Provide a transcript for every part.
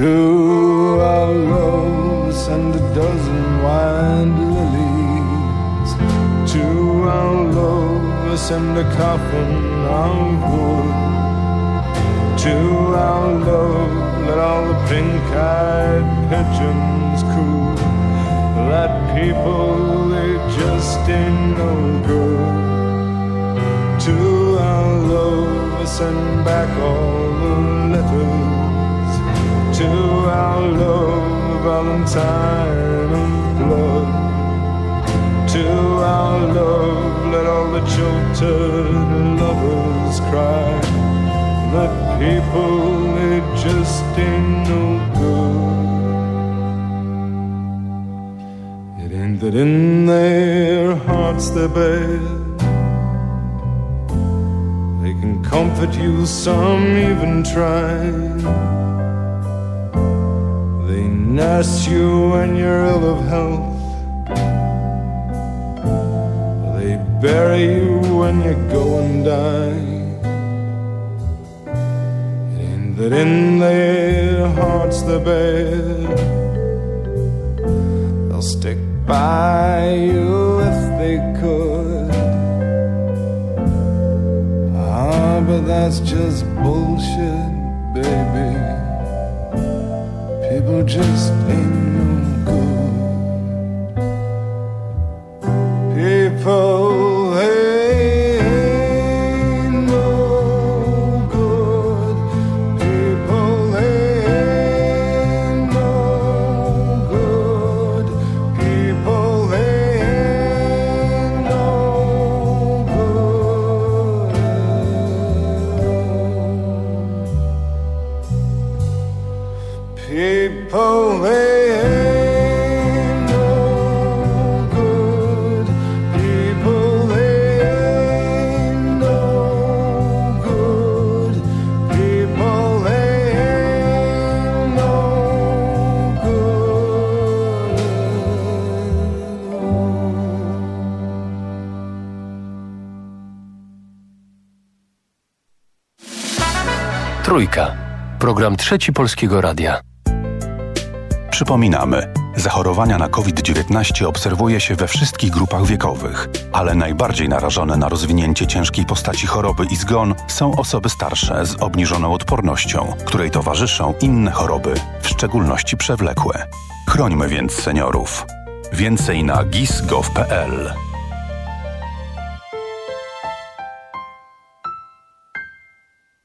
To our love send a dozen wild lilies. To our love send a coffin of wood. To our love let all the pink-eyed pigeons coo. That people they just ain't no good. To our love send back all Valentine of blood. To our love let all the jilted lovers cry. That people they just ain't no good. It ain't that in their hearts they're bad. They can comfort you, some even try. Nurse you when you're ill of health. They bury you when you go and die. It ain't that in their hearts they're bad. They'll stick by you if they could. Ah, but that's just bullshit, baby who just in Program trzeci Polskiego Radia. Przypominamy, zachorowania na COVID-19 obserwuje się we wszystkich grupach wiekowych, ale najbardziej narażone na rozwinięcie ciężkiej postaci choroby i zgon są osoby starsze z obniżoną odpornością, której towarzyszą inne choroby, w szczególności przewlekłe. Chrońmy więc seniorów. Więcej na gis.gov.pl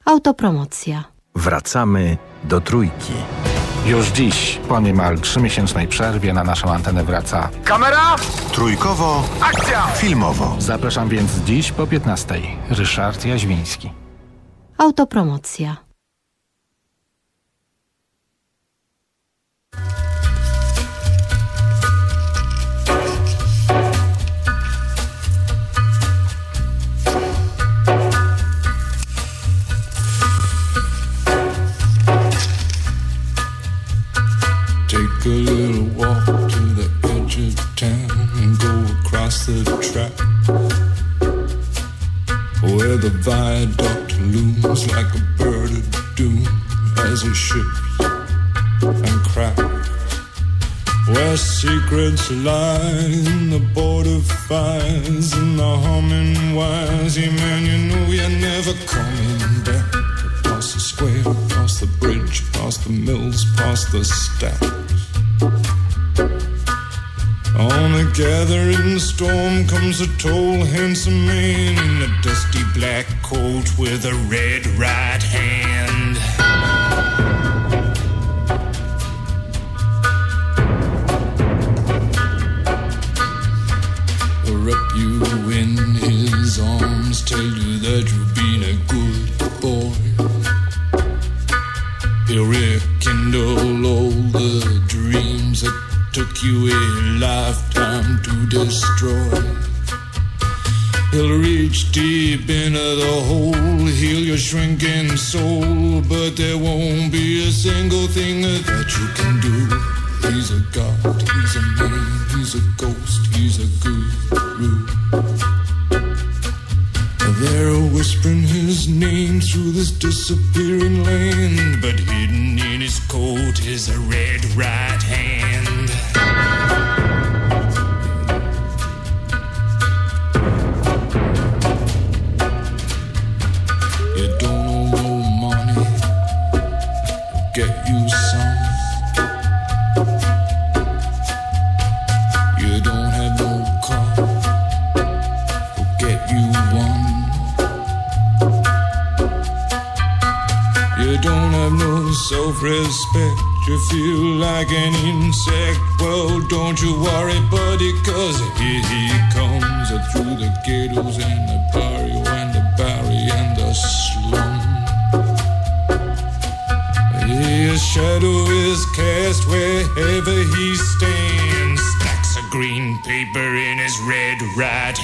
Autopromocja. Wracamy do trójki. Już dziś, po niemal trzymiesięcznej przerwie na naszą antenę wraca Kamera! Trójkowo, Akcja! filmowo. Zapraszam więc dziś po 15. Ryszard Jaźwiński. Autopromocja. The track where the viaduct looms like a bird of doom as it shifts and cracks. Where secrets lie in the border fires and the humming wires. Yeah, man, you know you're never coming back. Across the square, across the bridge, past the mills, past the stacks. On a gathering storm comes a tall, handsome man in a dusty black coat with a red right hand. Wrap you in his arms, tell you that you've been a good boy. He'll rekindle all the took you a lifetime to destroy. He'll reach deep into the hole, heal your shrinking soul, but there won't be a single thing that you can do. He's a god, he's a man, he's a ghost, he's a guru. They're whispering his name through this disappearing land, but hidden in his coat is a red right hand. Like an insect. Well, don't you worry, buddy, cause here he comes uh, through the ghettos and the barrio and the barry and the slum. His shadow is cast wherever he stands. Stacks of green paper in his red right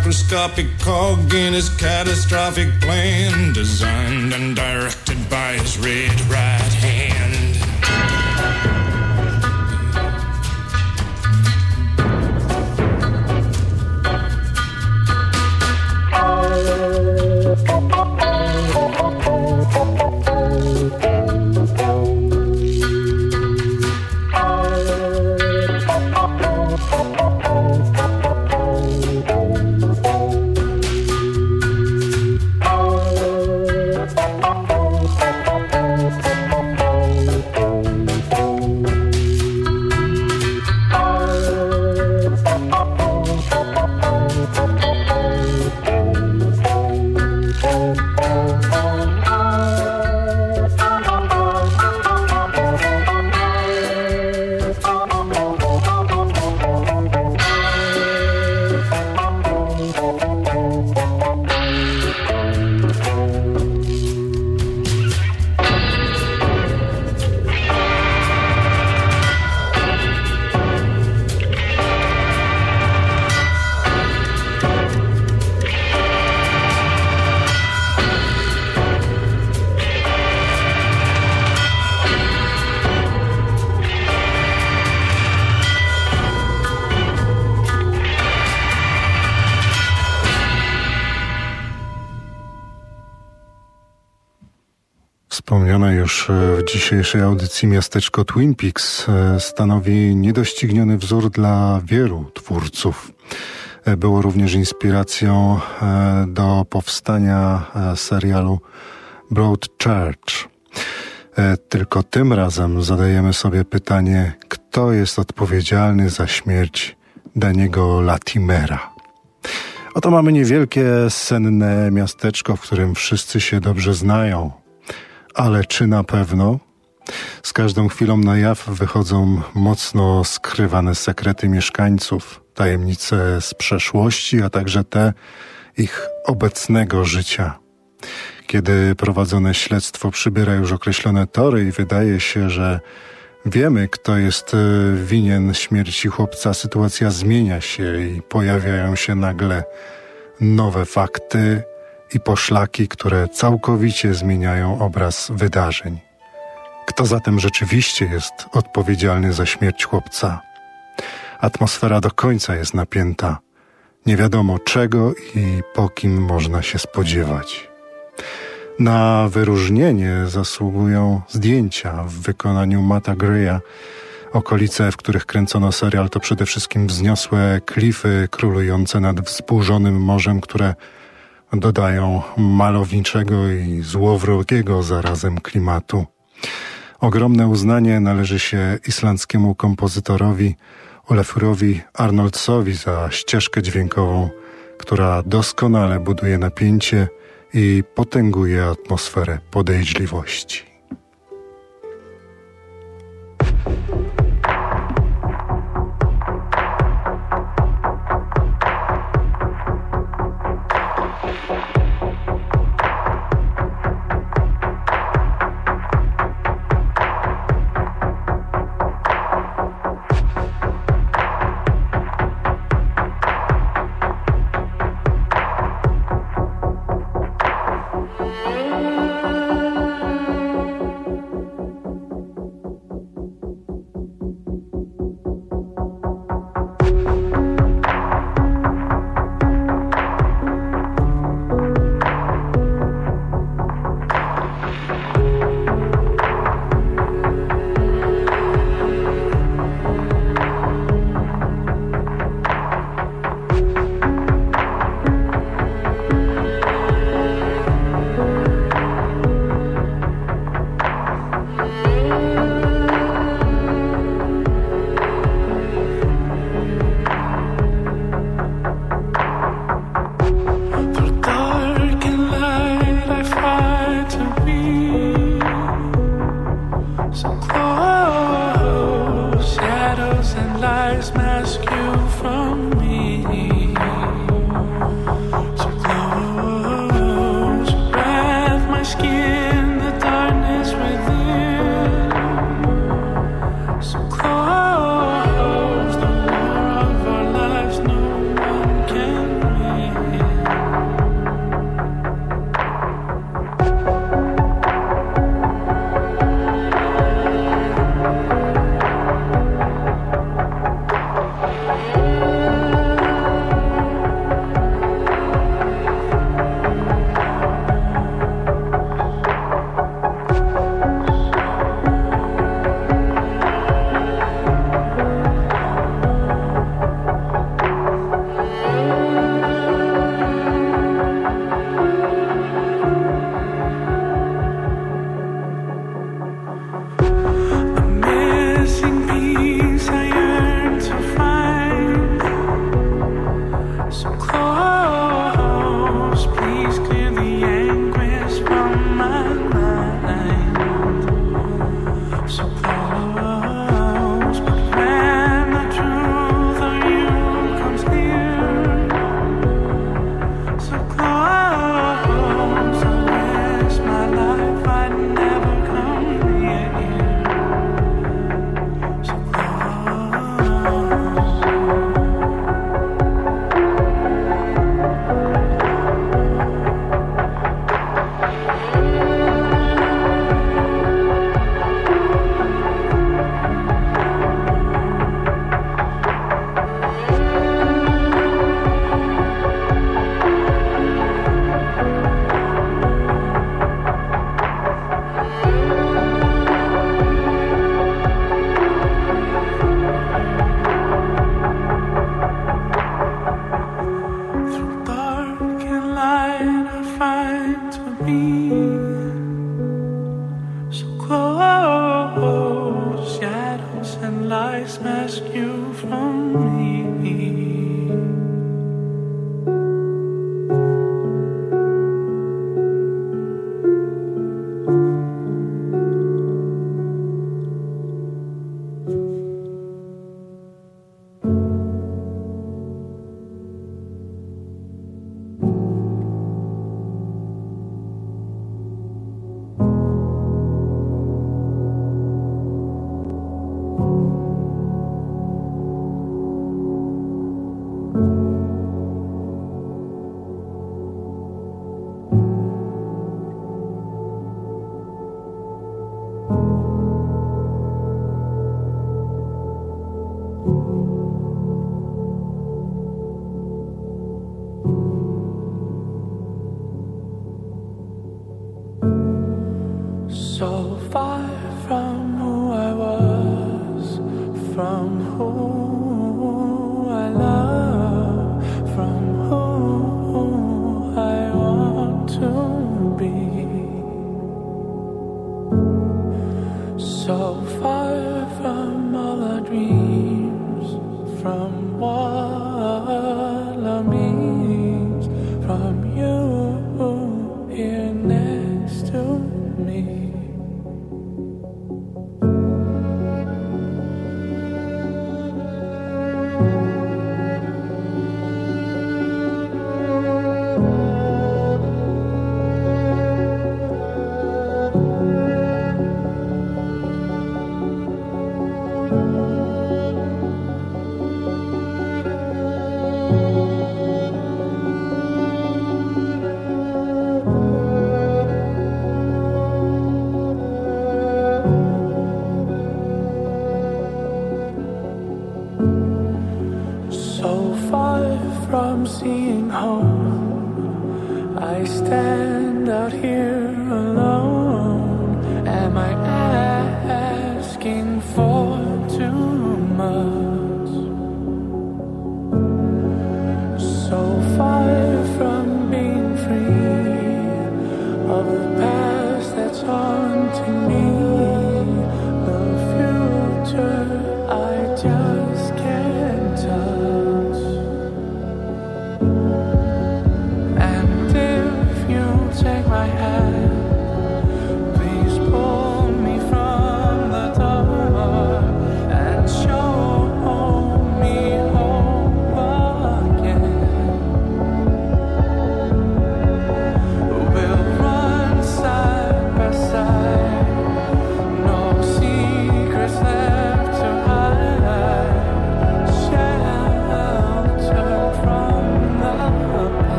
microscopic cog in his catastrophic plan, designed and directed by his red right dzisiejszej audycji miasteczko Twin Peaks e, stanowi niedościgniony wzór dla wielu twórców. E, Było również inspiracją do powstania serialu Broadchurch. Tylko tym razem zadajemy sobie pytanie, kto jest odpowiedzialny za śmierć Daniego Latimera. Oto mamy niewielkie, senne miasteczko, w którym wszyscy się dobrze znają. Ale czy na pewno? Z każdą chwilą na jaw wychodzą mocno skrywane sekrety mieszkańców, tajemnice z przeszłości, a także te ich obecnego życia. Kiedy prowadzone śledztwo przybiera już określone tory i wydaje się, że wiemy, kto jest e, winien śmierci chłopca, sytuacja zmienia się i pojawiają się nagle nowe fakty i poszlaki, które całkowicie zmieniają obraz wydarzeń. Kto zatem rzeczywiście jest odpowiedzialny za śmierć chłopca? Atmosfera do końca jest napięta. Nie wiadomo czego i po kim można się spodziewać. Na wyróżnienie zasługują zdjęcia w wykonaniu Mata Greya. Okolice, w których kręcono serial, to przede wszystkim wzniosłe klify królujące nad wzburzonym morzem, które dodają malowniczego i złowrogiego zarazem klimatu. Ogromne uznanie należy się islandzkiemu kompozytorowi Olefurowi Arnoldsowi za ścieżkę dźwiękową, która doskonale buduje napięcie i potęguje atmosferę podejrzliwości.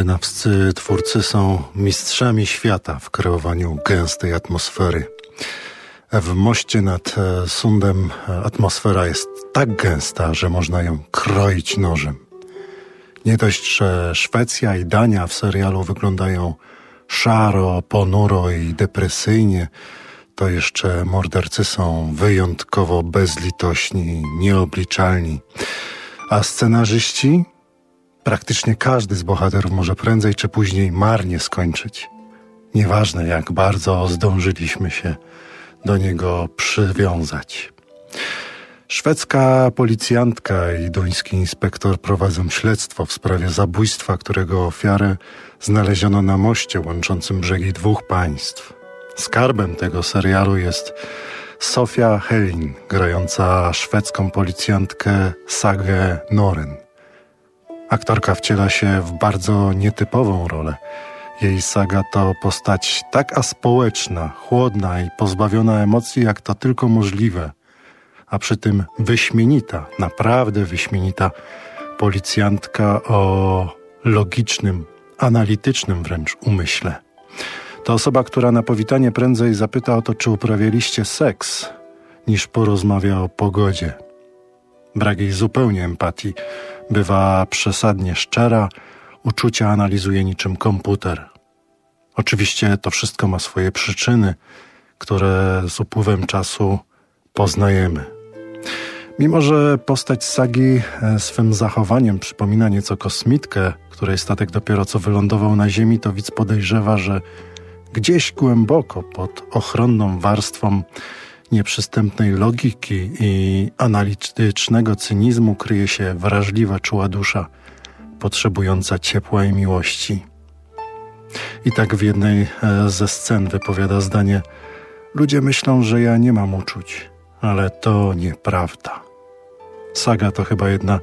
Skandynawscy twórcy są mistrzami świata w kreowaniu gęstej atmosfery. W moście nad e, Sundem atmosfera jest tak gęsta, że można ją kroić nożem. Nie dość, że Szwecja i Dania w serialu wyglądają szaro, ponuro i depresyjnie, to jeszcze mordercy są wyjątkowo bezlitośni, nieobliczalni. A scenarzyści Praktycznie każdy z bohaterów może prędzej czy później marnie skończyć. Nieważne jak bardzo zdążyliśmy się do niego przywiązać. Szwedzka policjantka i duński inspektor prowadzą śledztwo w sprawie zabójstwa, którego ofiarę znaleziono na moście łączącym brzegi dwóch państw. Skarbem tego serialu jest Sofia Helin, grająca szwedzką policjantkę Sagę Noren. Aktorka wciela się w bardzo nietypową rolę. Jej saga to postać tak aspołeczna, chłodna i pozbawiona emocji, jak to tylko możliwe. a przy tym wyśmienita, naprawdę wyśmienita policjantka o logicznym, analitycznym wręcz umyśle. To osoba, która na powitanie prędzej zapyta o to, czy uprawialiście seks, niż porozmawia o pogodzie. Brak jej zupełnie empatii, bywa przesadnie szczera, uczucia analizuje niczym komputer. Oczywiście to wszystko ma swoje przyczyny, które z upływem czasu poznajemy. Mimo, że postać sagi e, swym zachowaniem przypomina nieco kosmitkę, której statek dopiero co wylądował na Ziemi, to widz podejrzewa, że gdzieś głęboko pod ochronną warstwą nieprzystępnej logiki i analitycznego cynizmu kryje się wrażliwa, czuła dusza, potrzebująca ciepła i miłości. I tak w jednej e, ze scen wypowiada zdanie: Ludzie myślą, że ja nie mam uczuć, ale to nieprawda. Saga to chyba jedna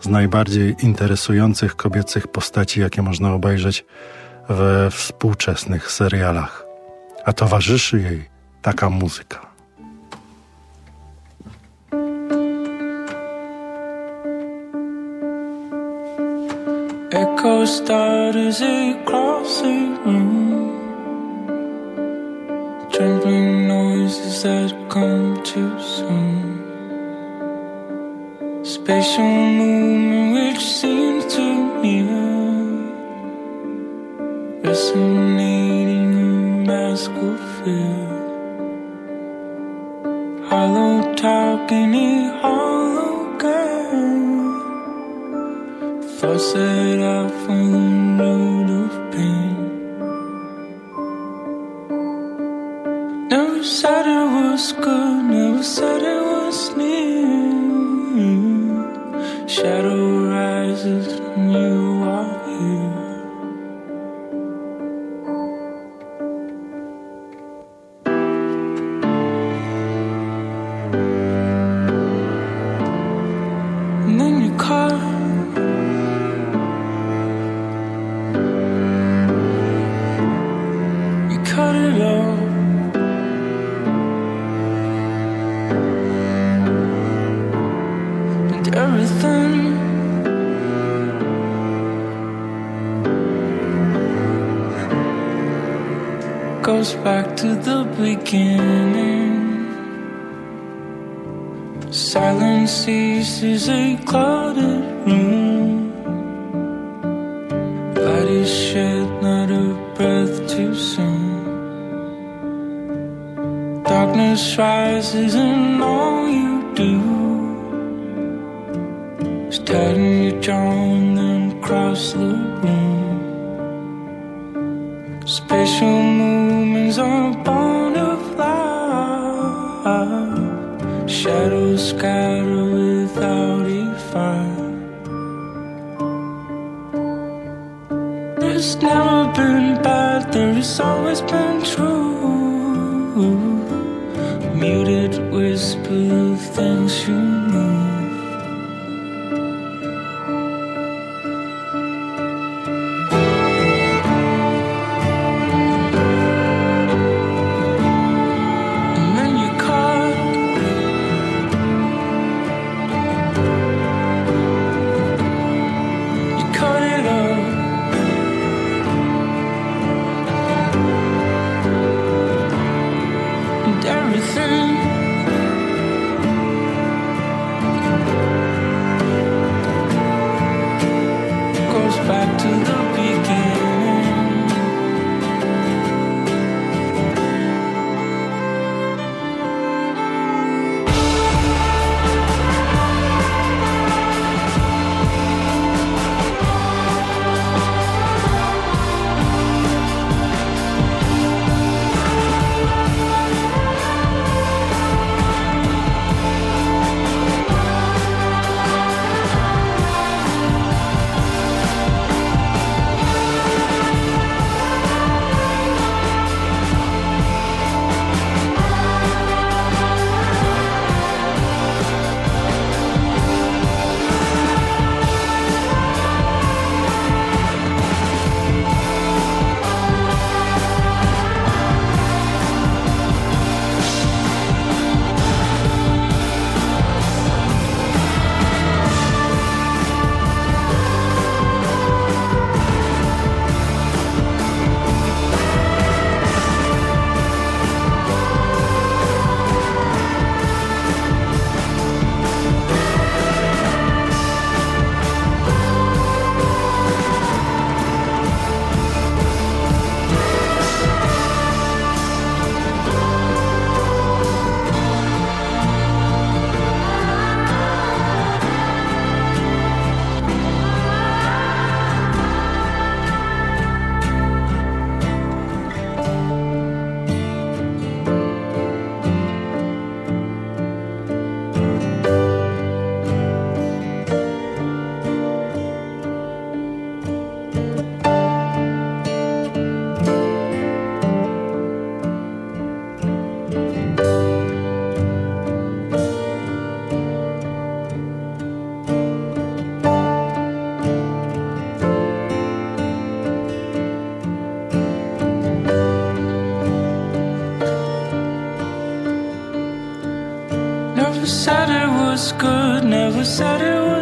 z najbardziej interesujących kobiecych postaci, jakie można obejrzeć we współczesnych serialach, a towarzyszy jej taka muzyka. Echo starters across the room. Trembling noises that come too soon. Spatial movement which seems to near. Resonating a mask of fear. Hollow talking a hollow That I from the road of pain. Never said it was good, never said it was near. Shadow rises when you are here. Cut it off. And everything. Goes back to the beginning. Silence ceases a clouded room. tries and.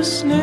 listening.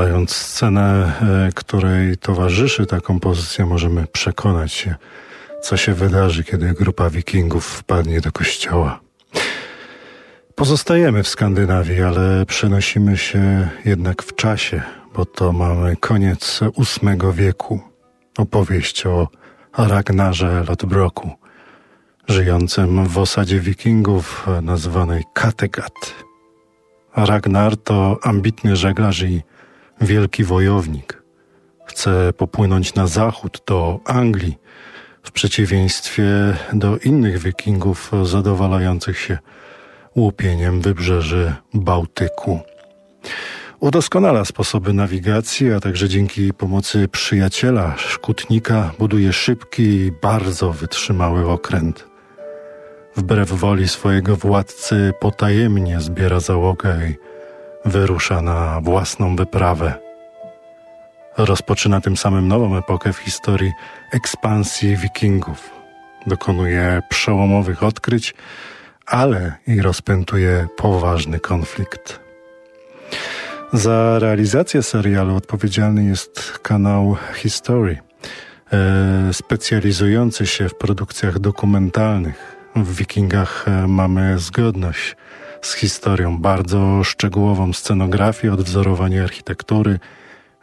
Oglądając scenę, e, której towarzyszy ta kompozycja, możemy przekonać się, co się wydarzy, kiedy grupa wikingów wpadnie do kościoła. Pozostajemy w Skandynawii, ale przenosimy się jednak w czasie, bo to mamy koniec VIII wieku. Opowieść o Ragnarze Lodbroku, żyjącym w osadzie wikingów nazwanej Kattegat. Ragnar to ambitny żeglarz i wielki wojownik. Chce popłynąć na zachód do Anglii, w przeciwieństwie do innych wikingów zadowalających się łupieniem wybrzeży Bałtyku. Udoskonala sposoby nawigacji, a także dzięki pomocy przyjaciela, szkutnika, buduje szybki i bardzo wytrzymały okręt. Wbrew woli swojego władcy potajemnie zbiera załogę i wyrusza na własną wyprawę. Rozpoczyna tym samym nową epokę w historii ekspansji wikingów. Dokonuje przełomowych odkryć, ale i rozpętuje poważny konflikt. Za realizację serialu odpowiedzialny jest kanał History, e, specjalizujący się w produkcjach dokumentalnych. W Wikingach e, mamy zgodność z historią, bardzo szczegółową scenografię, odwzorowanie architektury,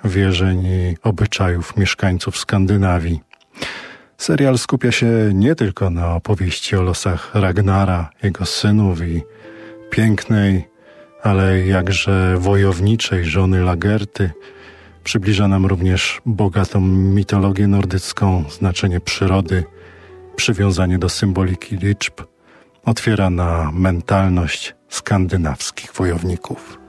wierzeń i obyczajów mieszkańców Skandynawii. Serial skupia się nie tylko na opowieści o losach Ragnara, jego synów i pięknej, ale jakże wojowniczej żony Lagerty. Przybliża nam również bogatą mitologię nordycką, znaczenie przyrody, przywiązanie do symboliki liczb. Otwiera na mentalność skandynawskich wojowników.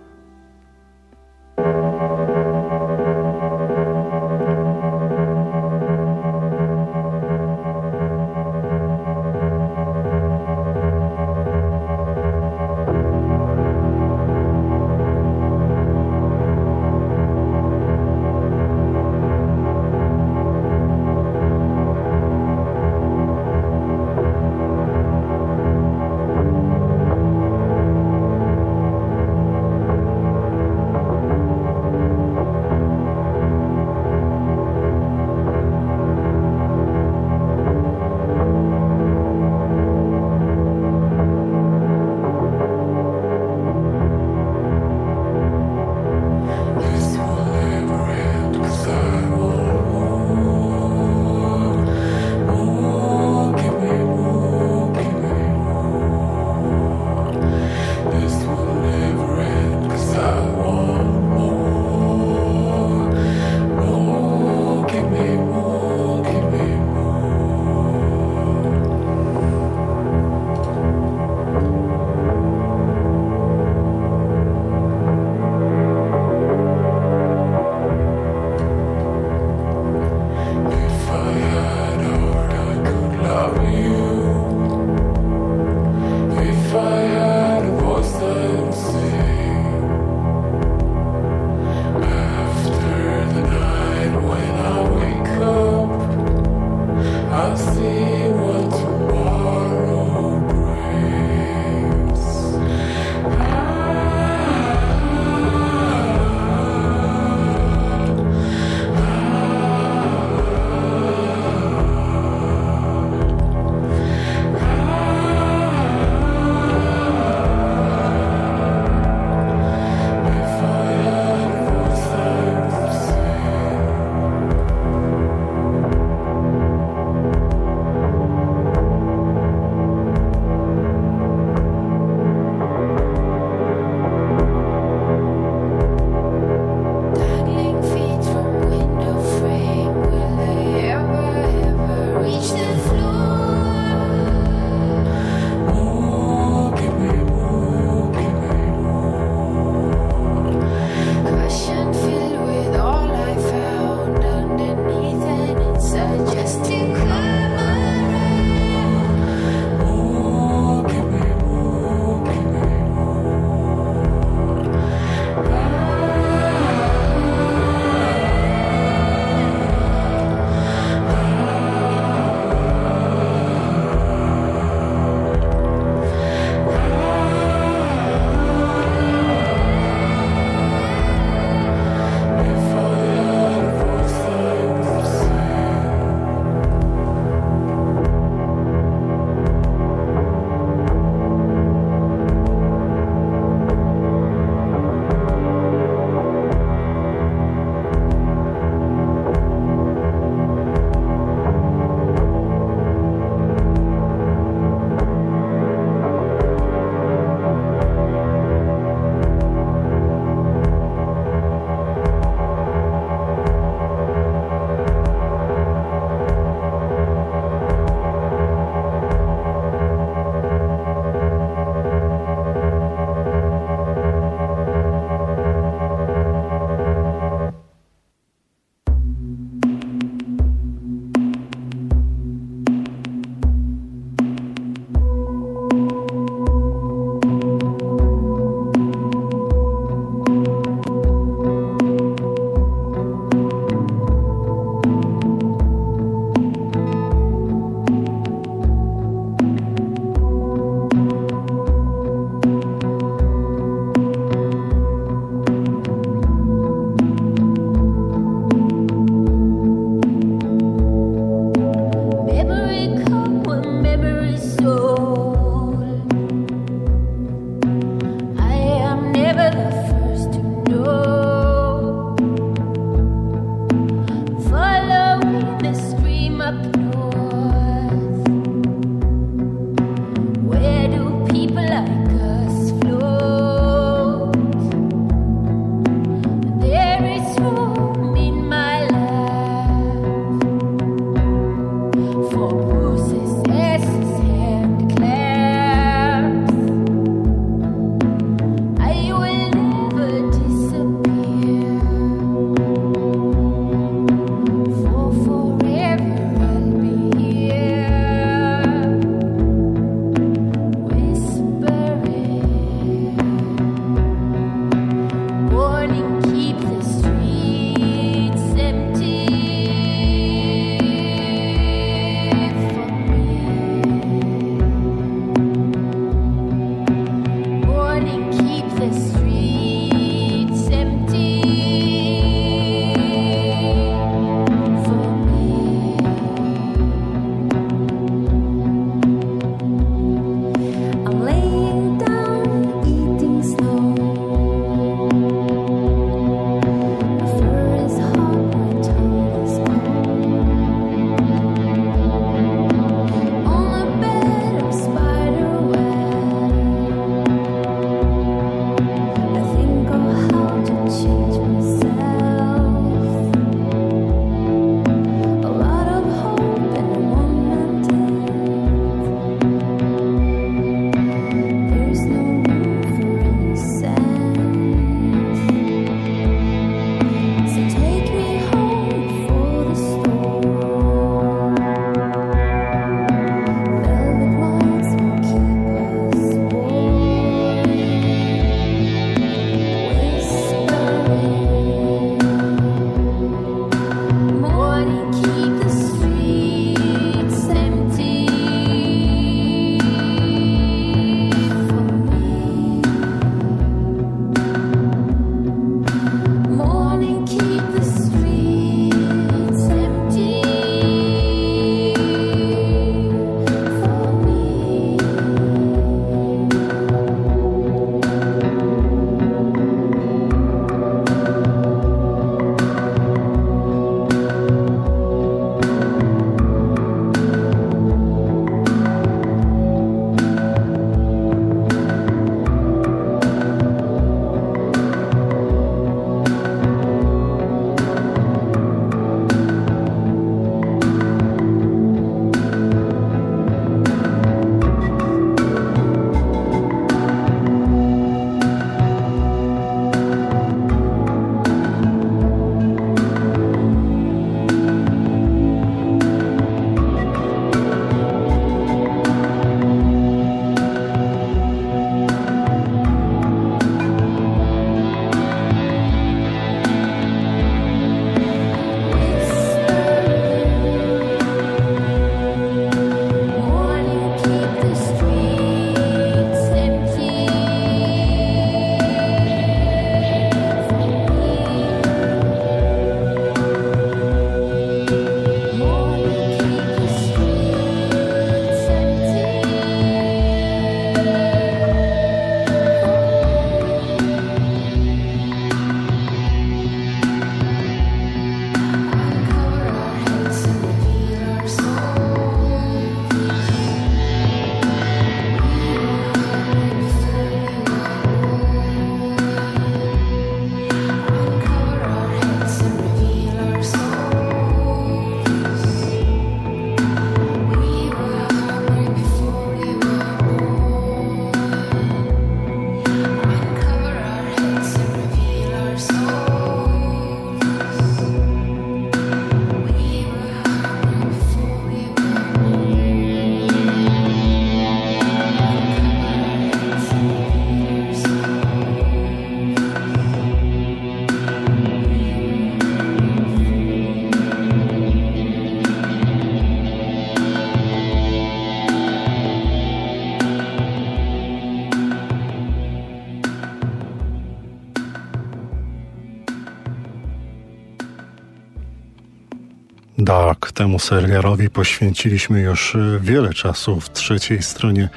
Temu serialowi poświęciliśmy już e, wiele czasu w trzeciej stronie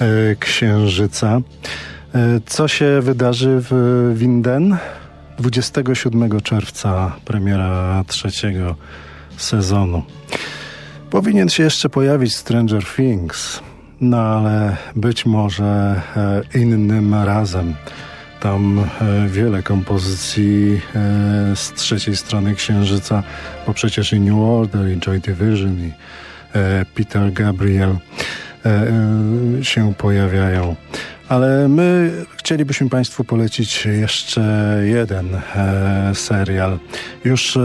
e, Księżyca. E, co się wydarzy w Winden? 27 czerwca premiera trzeciego sezonu. Powinien się jeszcze pojawić Stranger Things, no ale być może innym razem. Tam e, wiele kompozycji e, z trzeciej strony Księżyca, bo przecież i New Order, i Joy Division, i e, Peter Gabriel się pojawiają. Ale my chcielibyśmy Państwu polecić jeszcze jeden serial. Już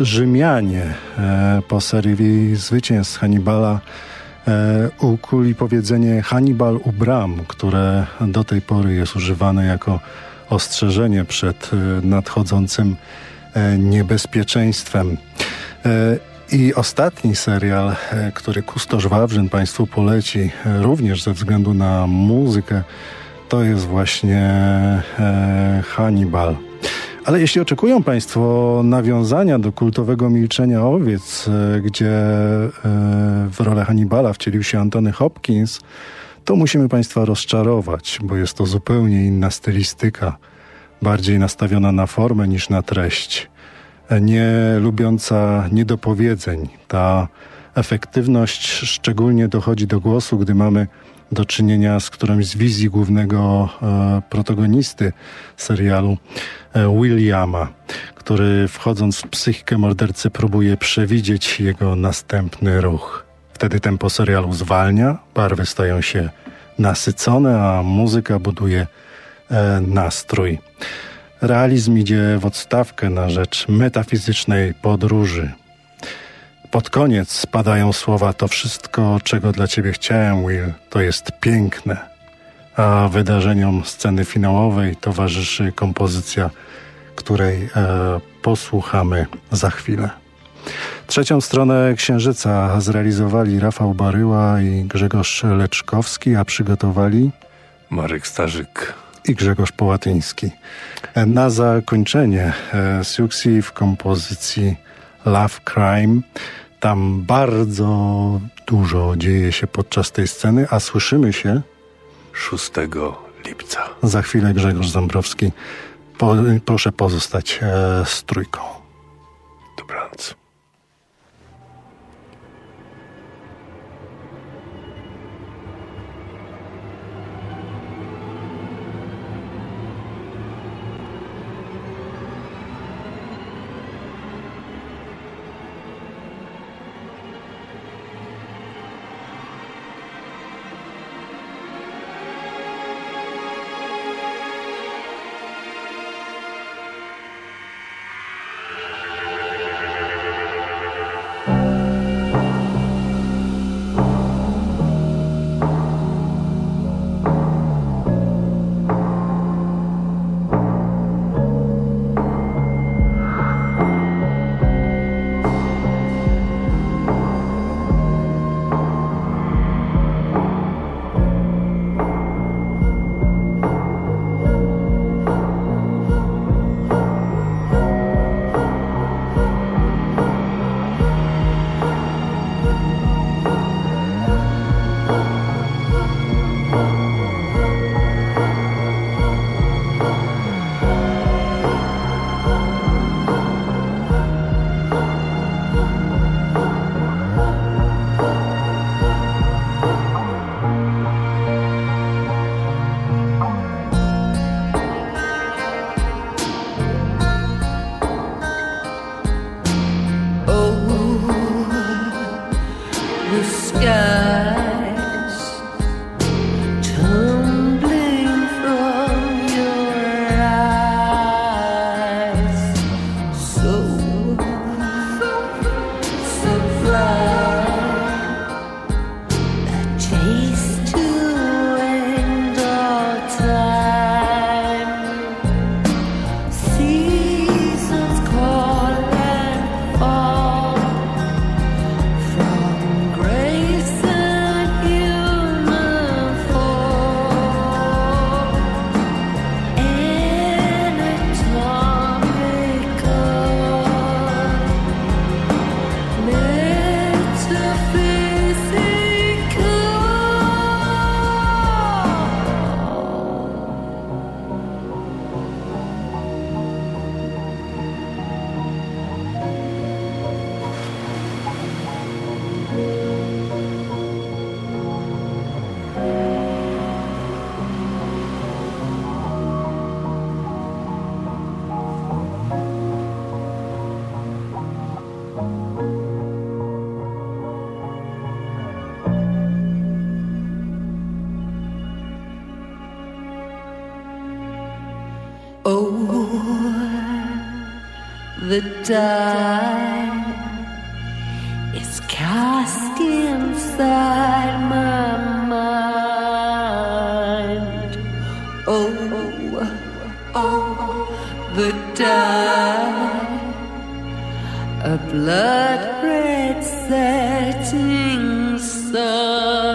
Rzymianie po serii zwycięstw Hannibala ukuli powiedzenie Hannibal u bram, które do tej pory jest używane jako ostrzeżenie przed e, nadchodzącym e, niebezpieczeństwem. E, I ostatni serial, e, który Kustosz Wawrzyn Państwu poleci, e, również ze względu na muzykę, to jest właśnie Hannibal. Ale jeśli oczekują Państwo nawiązania do kultowego milczenia owiec, e, gdzie e, w rolę Hannibala wcielił się Antony Hopkins, to musimy Państwa rozczarować, bo jest to zupełnie inna stylistyka, bardziej nastawiona na formę niż na treść, e, nie lubiąca niedopowiedzeń. Ta efektywność szczególnie dochodzi do głosu, gdy mamy do czynienia z którąś z wizji głównego e, protagonisty serialu e, Williama, który wchodząc w psychikę mordercy próbuje przewidzieć jego następny ruch. Wtedy tempo serialu zwalnia, barwy stają się nasycone, a muzyka buduje e, nastrój. Realizm idzie w odstawkę na rzecz metafizycznej podróży pod koniec spadają słowa: To wszystko, czego dla ciebie chciałem, Will, to jest piękne. A wydarzeniom sceny finałowej towarzyszy kompozycja, której e, posłuchamy za chwilę. Trzecią stronę Księżyca zrealizowali Rafał Baryła i Grzegorz Leczkowski, a przygotowali Marek Starzyk i Grzegorz Połatyński. E, na zakończenie e, Siuxi w kompozycji Love Crime tam bardzo dużo dzieje się podczas tej sceny, a słyszymy się 6 lipca. Za chwilę Grzegorz Zambrowski. Po, proszę pozostać e, z trójką. Dobranoc. Die is cast inside my mind. Oh, oh, the die, a blood red setting sun.